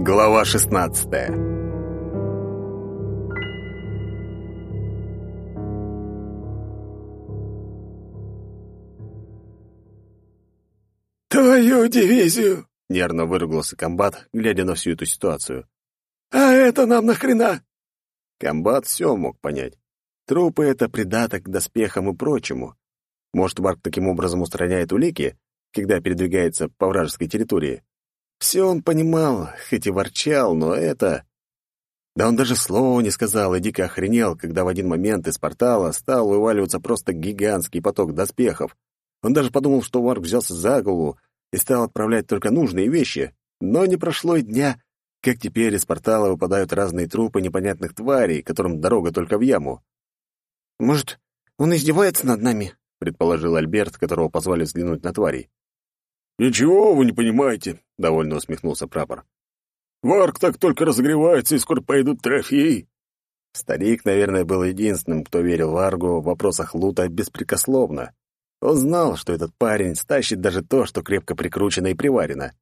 Глава 16. «Твою дивизию!» — нервно выругался комбат, глядя на всю эту ситуацию. «А это нам нахрена?» Комбат все мог понять. Трупы — это придаток к доспехам и прочему. Может, Варк таким образом устраняет улики, когда передвигается по вражеской территории? Все он понимал, хоть и ворчал, но это... Да он даже слова не сказал и дико охренел, когда в один момент из портала стал вываливаться просто гигантский поток доспехов. Он даже подумал, что Варк взялся за голову и стал отправлять только нужные вещи. Но не прошло и дня, как теперь из портала выпадают разные трупы непонятных тварей, которым дорога только в яму. «Может, он издевается над нами?» — предположил Альберт, которого позвали взглянуть на тварей. «Ничего вы не понимаете», — довольно усмехнулся прапор. «Варк так только разогревается, и скоро пойдут трофеи». Старик, наверное, был единственным, кто верил Варгу в вопросах лута беспрекословно. Он знал, что этот парень стащит даже то, что крепко прикручено и приварено.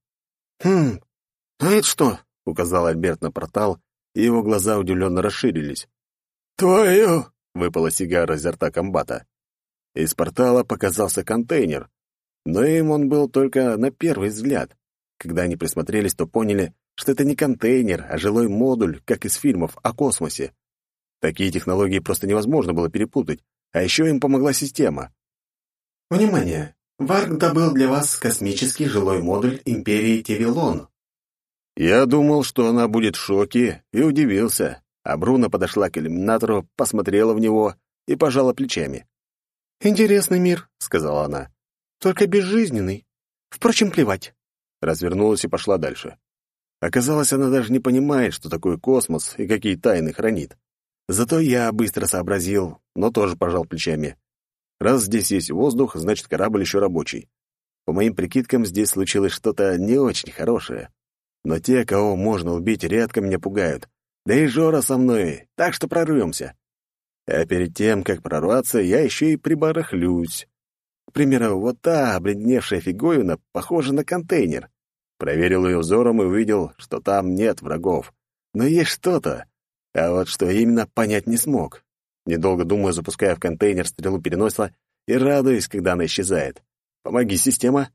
«Хм, а это что?» — указал Альберт на портал, и его глаза удивленно расширились. «Твою!» — выпала сигара изо рта комбата. Из портала показался контейнер, но им он был только на первый взгляд. Когда они присмотрелись, то поняли, что это не контейнер, а жилой модуль, как из фильмов о космосе. Такие технологии просто невозможно было перепутать, а еще им помогла система. Внимание! Варк добыл для вас космический жилой модуль Империи Тевилон. Я думал, что она будет в шоке, и удивился. А Бруно подошла к иллюминатору, посмотрела в него и пожала плечами. «Интересный мир», — сказала она только безжизненный. Впрочем, плевать. Развернулась и пошла дальше. Оказалось, она даже не понимает, что такое космос и какие тайны хранит. Зато я быстро сообразил, но тоже пожал плечами. Раз здесь есть воздух, значит, корабль еще рабочий. По моим прикидкам, здесь случилось что-то не очень хорошее. Но те, кого можно убить, редко меня пугают. Да и Жора со мной, так что прорвемся. А перед тем, как прорваться, я еще и прибарахлюсь. Примеру, вот та обледневшая фиговина похожа на контейнер. Проверил ее взором и увидел, что там нет врагов. Но есть что-то. А вот что именно, понять не смог. Недолго думая, запуская в контейнер стрелу переносила и радуясь, когда она исчезает. Помоги, система.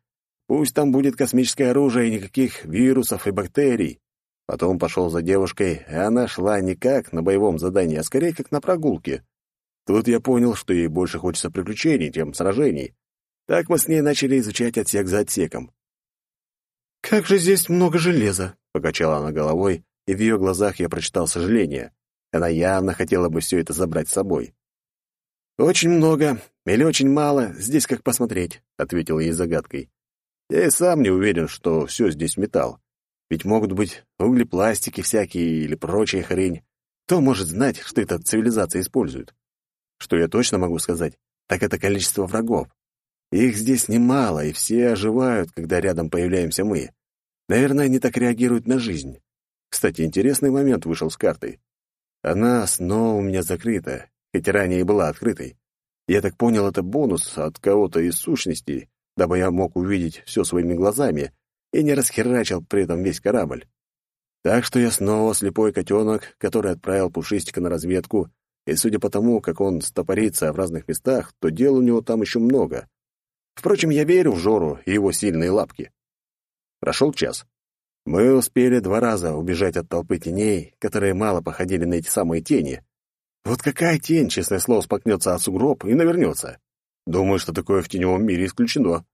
Пусть там будет космическое оружие и никаких вирусов и бактерий. Потом пошел за девушкой, и она шла не как на боевом задании, а скорее как на прогулке. Тут я понял, что ей больше хочется приключений, чем сражений. Так мы с ней начали изучать отсек за отсеком. «Как же здесь много железа!» — покачала она головой, и в ее глазах я прочитал сожаление. Она явно хотела бы все это забрать с собой. «Очень много или очень мало, здесь как посмотреть», — ответил ей загадкой. «Я и сам не уверен, что все здесь металл. Ведь могут быть углепластики всякие или прочая хрень. Кто может знать, что эта цивилизация использует? Что я точно могу сказать, так это количество врагов. Их здесь немало, и все оживают, когда рядом появляемся мы. Наверное, они так реагируют на жизнь. Кстати, интересный момент вышел с картой. Она снова у меня закрыта, хоть ранее и была открытой. Я так понял, это бонус от кого-то из сущностей, дабы я мог увидеть все своими глазами и не расхерачил при этом весь корабль. Так что я снова слепой котенок, который отправил Пушистика на разведку, и судя по тому, как он стопорится в разных местах, то дел у него там еще много. Впрочем, я верю в Жору и его сильные лапки. Прошел час. Мы успели два раза убежать от толпы теней, которые мало походили на эти самые тени. Вот какая тень, честное слово, споткнется от сугроб и навернется? Думаю, что такое в теневом мире исключено.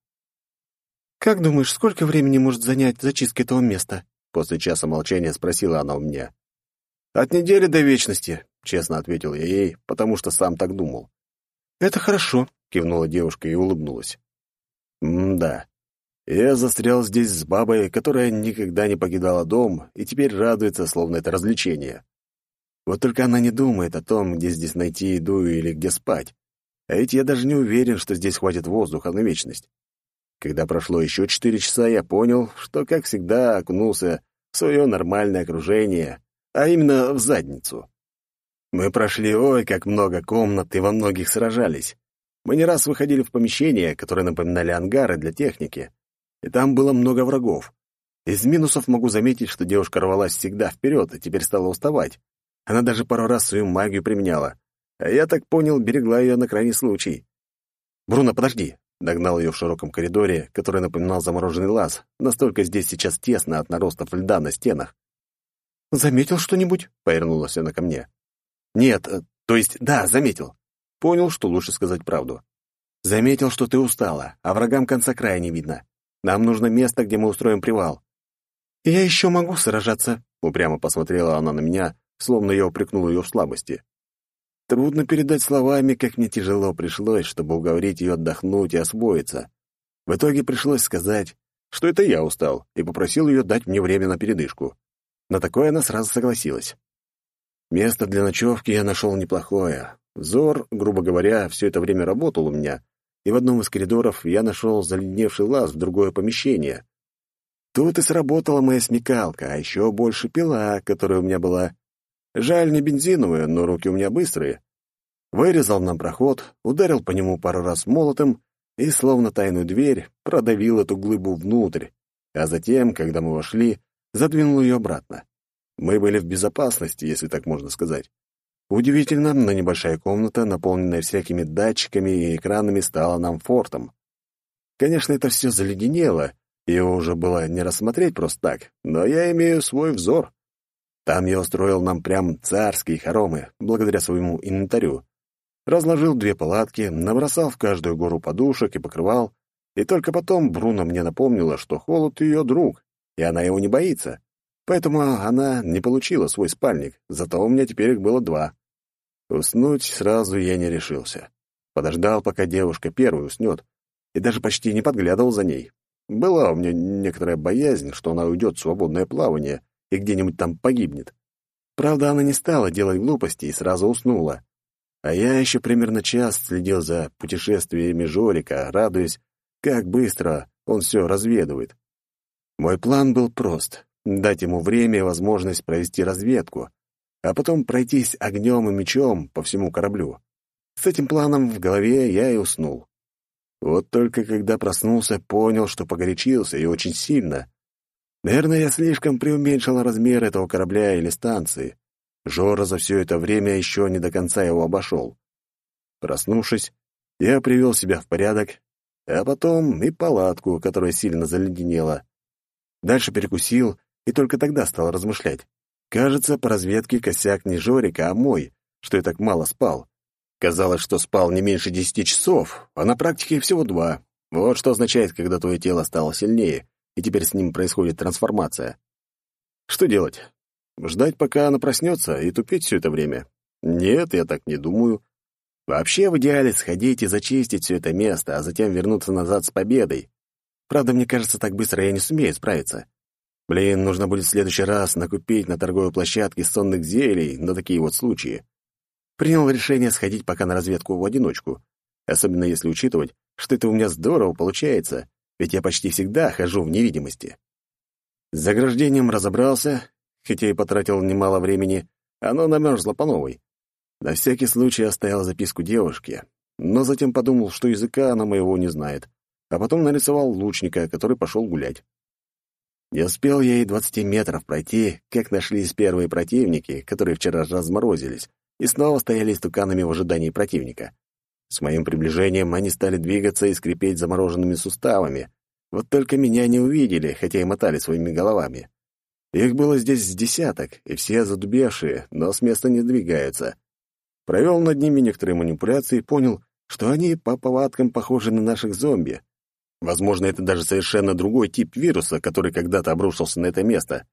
«Как думаешь, сколько времени может занять зачистка этого места?» После часа молчания спросила она у меня. «От недели до вечности», — честно ответил я ей, потому что сам так думал. «Это хорошо», — кивнула девушка и улыбнулась. М-да. Я застрял здесь с бабой, которая никогда не покидала дом и теперь радуется, словно это развлечение. Вот только она не думает о том, где здесь найти еду или где спать. А ведь я даже не уверен, что здесь хватит воздуха на вечность. Когда прошло еще четыре часа, я понял, что, как всегда, окунулся в свое нормальное окружение, а именно в задницу. Мы прошли ой, как много комнат и во многих сражались. Мы не раз выходили в помещения, которые напоминали ангары для техники, и там было много врагов. Из минусов могу заметить, что девушка рвалась всегда вперед и теперь стала уставать. Она даже пару раз свою магию применяла. А я так понял, берегла ее на крайний случай. «Бруно, подожди!» — догнал ее в широком коридоре, который напоминал замороженный лаз. Настолько здесь сейчас тесно от наростов льда на стенах. «Заметил что-нибудь?» — повернулась она ко мне. «Нет, э, то есть, да, заметил. Понял, что лучше сказать правду. Заметил, что ты устала, а врагам конца края не видно. Нам нужно место, где мы устроим привал. «Я еще могу сражаться», — упрямо посмотрела она на меня, словно я упрекнул ее в слабости. Трудно передать словами, как мне тяжело пришлось, чтобы уговорить ее отдохнуть и освоиться. В итоге пришлось сказать, что это я устал, и попросил ее дать мне время на передышку. На такое она сразу согласилась. Место для ночевки я нашел неплохое. Взор, грубо говоря, все это время работал у меня, и в одном из коридоров я нашел заледневший лаз в другое помещение. Тут и сработала моя смекалка, а еще больше пила, которая у меня была. Жаль, не бензиновая, но руки у меня быстрые. Вырезал нам проход, ударил по нему пару раз молотом и, словно тайную дверь, продавил эту глыбу внутрь, а затем, когда мы вошли, задвинул ее обратно. Мы были в безопасности, если так можно сказать. Удивительно, но небольшая комната, наполненная всякими датчиками и экранами, стала нам фортом. Конечно, это все заледенело, его уже было не рассмотреть просто так, но я имею свой взор. Там я устроил нам прям царские хоромы, благодаря своему инвентарю. Разложил две палатки, набросал в каждую гору подушек и покрывал, и только потом Бруно мне напомнила, что холод — ее друг, и она его не боится. Поэтому она не получила свой спальник, зато у меня теперь их было два. Уснуть сразу я не решился. Подождал, пока девушка первой уснет, и даже почти не подглядывал за ней. Была у меня некоторая боязнь, что она уйдет в свободное плавание и где-нибудь там погибнет. Правда, она не стала делать глупости и сразу уснула. А я еще примерно час следил за путешествиями Жорика, радуясь, как быстро он все разведывает. Мой план был прост — дать ему время и возможность провести разведку, а потом пройтись огнем и мечом по всему кораблю. С этим планом в голове я и уснул. Вот только когда проснулся, понял, что погорячился и очень сильно. Наверное, я слишком преуменьшил размер этого корабля или станции. Жора за все это время еще не до конца его обошел. Проснувшись, я привел себя в порядок, а потом и палатку, которая сильно заледенела. Дальше перекусил и только тогда стал размышлять. Кажется, по разведке косяк не Жорика, а мой, что я так мало спал. Казалось, что спал не меньше десяти часов, а на практике всего два. Вот что означает, когда твое тело стало сильнее, и теперь с ним происходит трансформация. Что делать? Ждать, пока она проснется, и тупить все это время? Нет, я так не думаю. Вообще, в идеале сходить и зачистить все это место, а затем вернуться назад с победой. Правда, мне кажется, так быстро я не сумею справиться. Блин, нужно будет в следующий раз накупить на торговой площадке сонных зелий на такие вот случаи принял решение сходить пока на разведку в одиночку, особенно если учитывать, что это у меня здорово получается, ведь я почти всегда хожу в невидимости. С заграждением разобрался, хотя и потратил немало времени, оно намерзло по новой. На всякий случай оставил записку девушке, но затем подумал, что языка она моего не знает, а потом нарисовал лучника, который пошел гулять. Не успел я и двадцати метров пройти, как нашлись первые противники, которые вчера разморозились, и снова стояли истуканами в ожидании противника. С моим приближением они стали двигаться и скрипеть замороженными суставами. Вот только меня не увидели, хотя и мотали своими головами. Их было здесь с десяток, и все задубевшие, но с места не двигаются. Провел над ними некоторые манипуляции и понял, что они по повадкам похожи на наших зомби. Возможно, это даже совершенно другой тип вируса, который когда-то обрушился на это место.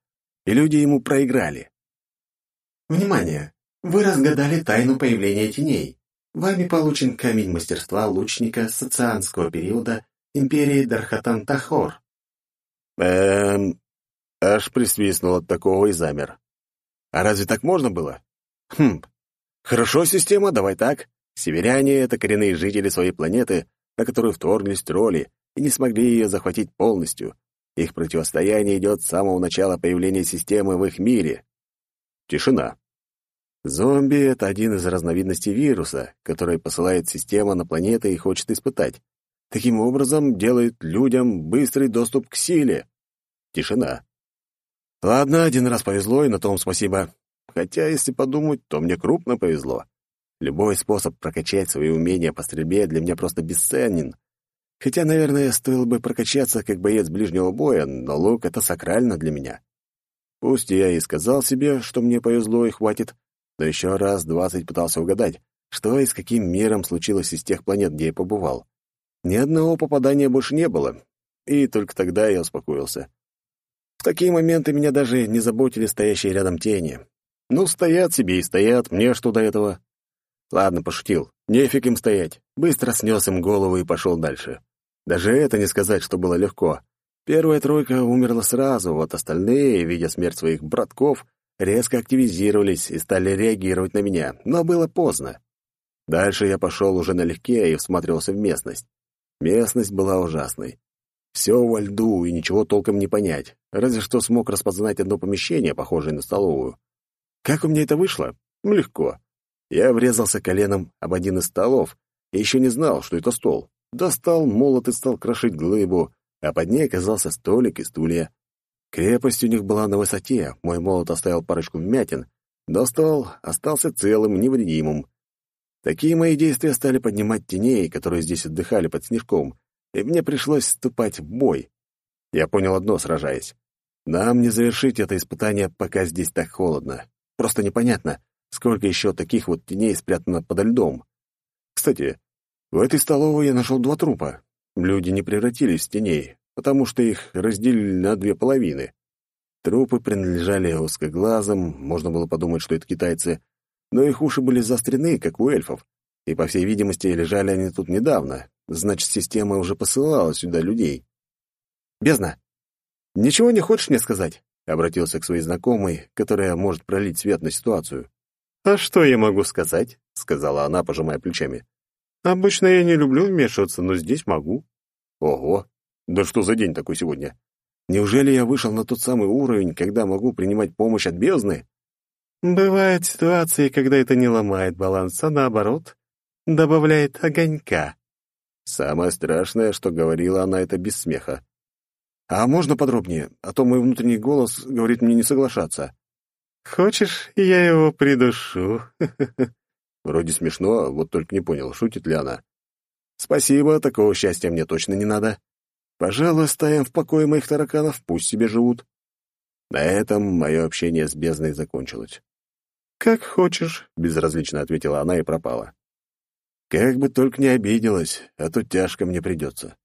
И люди ему проиграли. Внимание! Вы разгадали тайну появления теней. Вами получен камень мастерства лучника социанского периода империи Дархатан-Тахор. Эм... Аж присвистнул от такого и замер. А разве так можно было? Хм. Хорошо, система, давай так. Северяне — это коренные жители своей планеты, на которую вторглись тролли и не смогли ее захватить полностью. Их противостояние идет с самого начала появления системы в их мире. Тишина. Зомби — это один из разновидностей вируса, который посылает система на планеты и хочет испытать. Таким образом, делает людям быстрый доступ к силе. тишина. Ладно, один раз повезло, и на том спасибо. Хотя, если подумать, то мне крупно повезло. Любой способ прокачать свои умения по стрельбе для меня просто бесценен. Хотя, наверное, стоило бы прокачаться как боец ближнего боя, но лук — это сакрально для меня. Пусть я и сказал себе, что мне повезло и хватит, но еще раз двадцать пытался угадать, что и с каким миром случилось из тех планет, где я побывал. Ни одного попадания больше не было, и только тогда я успокоился. В такие моменты меня даже не заботили стоящие рядом тени. Ну, стоят себе и стоят, мне что до этого? Ладно, пошутил. Нефиг им стоять. Быстро снес им голову и пошел дальше. Даже это не сказать, что было легко. Первая тройка умерла сразу, вот остальные, видя смерть своих братков, резко активизировались и стали реагировать на меня, но было поздно. Дальше я пошел уже налегке и всматривался в местность. Местность была ужасной. Все во льду, и ничего толком не понять, разве что смог распознать одно помещение, похожее на столовую. Как у меня это вышло? Легко. Я врезался коленом об один из столов и еще не знал, что это стол. Достал молот и стал крошить глыбу, а под ней оказался столик и стулья. Крепость у них была на высоте, мой молот оставил парочку вмятин, но стол остался целым, невредимым. Такие мои действия стали поднимать теней, которые здесь отдыхали под снежком, и мне пришлось вступать в бой. Я понял одно, сражаясь. Нам не завершить это испытание, пока здесь так холодно. Просто непонятно, сколько еще таких вот теней спрятано подо льдом. Кстати, в этой столовой я нашел два трупа. Люди не превратились в теней, потому что их разделили на две половины. Трупы принадлежали узкоглазым, можно было подумать, что это китайцы, но их уши были заострены, как у эльфов, и, по всей видимости, лежали они тут недавно, значит, система уже посылала сюда людей. «Бездна, ничего не хочешь мне сказать?» — обратился к своей знакомой, которая может пролить свет на ситуацию. «А что я могу сказать?» — сказала она, пожимая плечами. Обычно я не люблю вмешиваться, но здесь могу. Ого, да что за день такой сегодня? Неужели я вышел на тот самый уровень, когда могу принимать помощь от бездны? Бывают ситуации, когда это не ломает баланс, а наоборот, добавляет огонька. Самое страшное, что говорила она это без смеха. А можно подробнее, а то мой внутренний голос говорит мне не соглашаться. Хочешь, я его придушу? Вроде смешно, вот только не понял, шутит ли она. Спасибо, такого счастья мне точно не надо. Пожалуй, ставим в покое моих тараканов, пусть себе живут. На этом мое общение с бездной закончилось. «Как хочешь», — безразлично ответила она и пропала. Как бы только не обиделась, а то тяжко мне придется.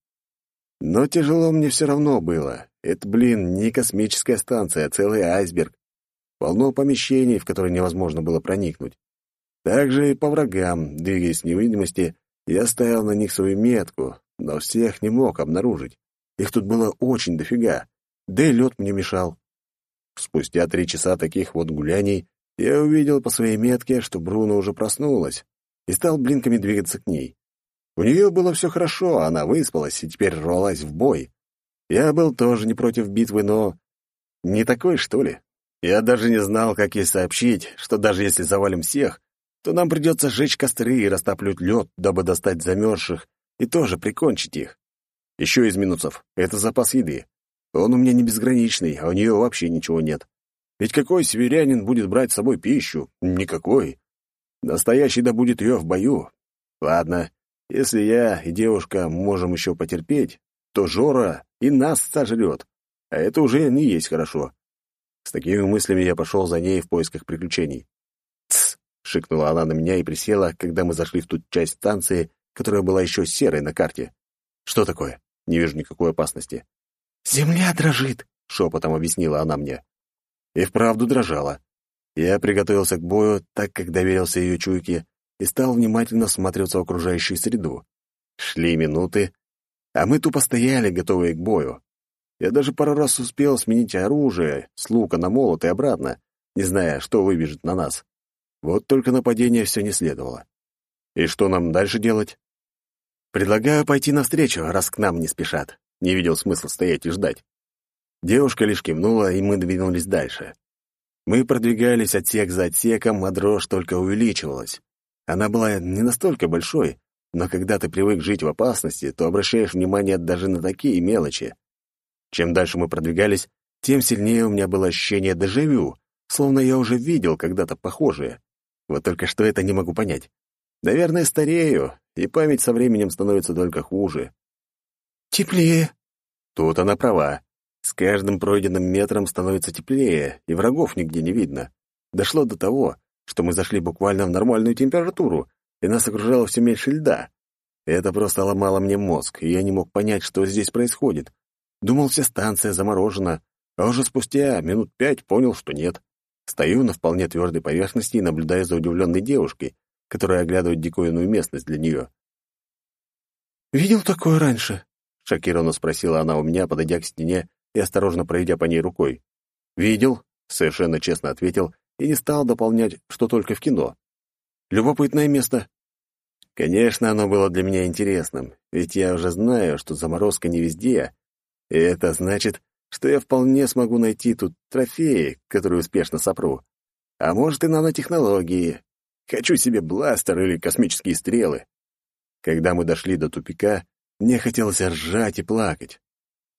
Но тяжело мне все равно было. Это, блин, не космическая станция, а целый айсберг. Полно помещений, в которые невозможно было проникнуть. Также и по врагам, двигаясь в невидимости, я ставил на них свою метку, но всех не мог обнаружить. Их тут было очень дофига, да и лед мне мешал. Спустя три часа таких вот гуляний я увидел по своей метке, что Бруно уже проснулась, и стал блинками двигаться к ней. У нее было все хорошо, она выспалась и теперь рвалась в бой. Я был тоже не против битвы, но... Не такой, что ли? Я даже не знал, как ей сообщить, что даже если завалим всех, то нам придется сжечь костры и растапливать лед, дабы достать замерзших и тоже прикончить их. Еще из минусов — это запас еды. Он у меня не безграничный, а у нее вообще ничего нет. Ведь какой северянин будет брать с собой пищу? Никакой. Настоящий да будет ее в бою. Ладно, если я и девушка можем еще потерпеть, то Жора и нас сожрет. А это уже не есть хорошо. С такими мыслями я пошел за ней в поисках приключений. — шикнула она на меня и присела, когда мы зашли в ту часть станции, которая была еще серой на карте. «Что такое?» Не вижу никакой опасности. «Земля дрожит», — шепотом объяснила она мне. И вправду дрожала. Я приготовился к бою, так как доверился ее чуйке, и стал внимательно всматриваться в окружающую среду. Шли минуты, а мы тупо стояли, готовые к бою. Я даже пару раз успел сменить оружие с лука на молот и обратно, не зная, что выбежит на нас. Вот только нападения все не следовало. И что нам дальше делать? Предлагаю пойти навстречу, раз к нам не спешат. Не видел смысла стоять и ждать. Девушка лишь кивнула, и мы двинулись дальше. Мы продвигались отсек за отсеком, а дрожь только увеличивалась. Она была не настолько большой, но когда ты привык жить в опасности, то обращаешь внимание даже на такие мелочи. Чем дальше мы продвигались, тем сильнее у меня было ощущение дежавю, словно я уже видел когда-то похожее. Вот только что это не могу понять. Наверное, старею, и память со временем становится только хуже. «Теплее». Тут она права. С каждым пройденным метром становится теплее, и врагов нигде не видно. Дошло до того, что мы зашли буквально в нормальную температуру, и нас окружало все меньше льда. Это просто ломало мне мозг, и я не мог понять, что здесь происходит. Думал, вся станция заморожена, а уже спустя минут пять понял, что нет. Стою на вполне твердой поверхности и наблюдаю за удивленной девушкой, которая оглядывает диковинную местность для нее. «Видел такое раньше?» — шокированно спросила она у меня, подойдя к стене и осторожно проведя по ней рукой. «Видел?» — совершенно честно ответил и не стал дополнять, что только в кино. «Любопытное место». Конечно, оно было для меня интересным, ведь я уже знаю, что заморозка не везде, и это значит, что я вполне смогу найти тут трофеи, которые успешно сопру. А может и нанотехнологии. Хочу себе бластер или космические стрелы. Когда мы дошли до тупика, мне хотелось ржать и плакать.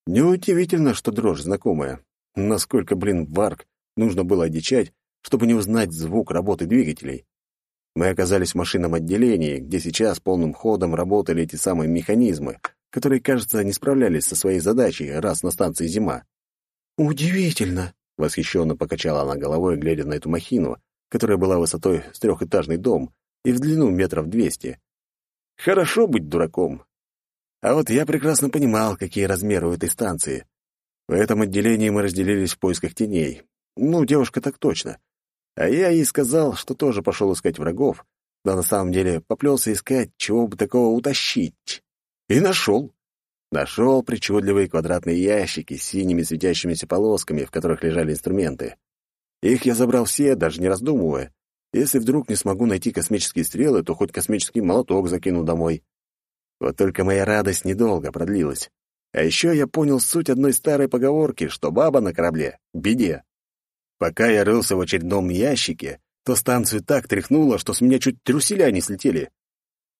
Неудивительно, что дрожь знакомая. Насколько, блин, варк нужно было одичать, чтобы не узнать звук работы двигателей. Мы оказались в машинном отделении, где сейчас полным ходом работали эти самые механизмы, которые, кажется, не справлялись со своей задачей, раз на станции зима. «Удивительно!» — восхищенно покачала она головой, глядя на эту махину, которая была высотой с трехэтажный дом и в длину метров двести. «Хорошо быть дураком. А вот я прекрасно понимал, какие размеры у этой станции. В этом отделении мы разделились в поисках теней. Ну, девушка так точно. А я ей сказал, что тоже пошел искать врагов, но на самом деле поплелся искать, чего бы такого утащить. И нашел. Нашел причудливые квадратные ящики с синими светящимися полосками, в которых лежали инструменты. Их я забрал все, даже не раздумывая. Если вдруг не смогу найти космические стрелы, то хоть космический молоток закину домой. Вот только моя радость недолго продлилась. А еще я понял суть одной старой поговорки, что баба на корабле — беде. Пока я рылся в очередном ящике, то станцию так тряхнуло, что с меня чуть трюселя не слетели.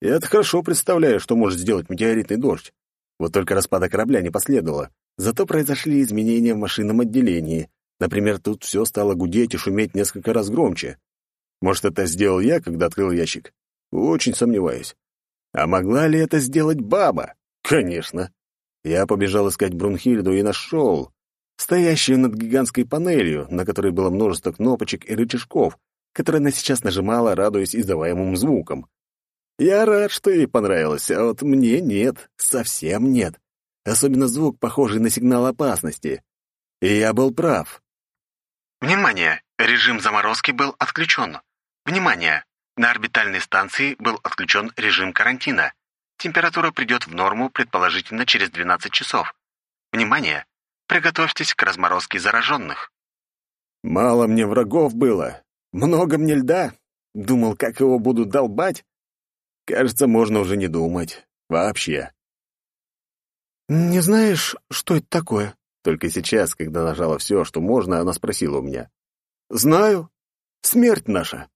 Я-то хорошо представляю, что может сделать метеоритный дождь. Вот только распада корабля не последовало. Зато произошли изменения в машинном отделении. Например, тут все стало гудеть и шуметь несколько раз громче. Может, это сделал я, когда открыл ящик? Очень сомневаюсь. А могла ли это сделать баба? Конечно. Я побежал искать Брунхильду и нашел. Стоящую над гигантской панелью, на которой было множество кнопочек и рычажков, которые она сейчас нажимала, радуясь издаваемым звукам. Я рад, что ей понравилось, а вот мне нет, совсем нет. Особенно звук, похожий на сигнал опасности. И я был прав. Внимание! Режим заморозки был отключен. Внимание! На орбитальной станции был отключен режим карантина. Температура придет в норму предположительно через 12 часов. Внимание! Приготовьтесь к разморозке зараженных. Мало мне врагов было. Много мне льда. Думал, как его буду долбать. Кажется, можно уже не думать. Вообще. «Не знаешь, что это такое?» Только сейчас, когда нажала все, что можно, она спросила у меня. «Знаю. Смерть наша»,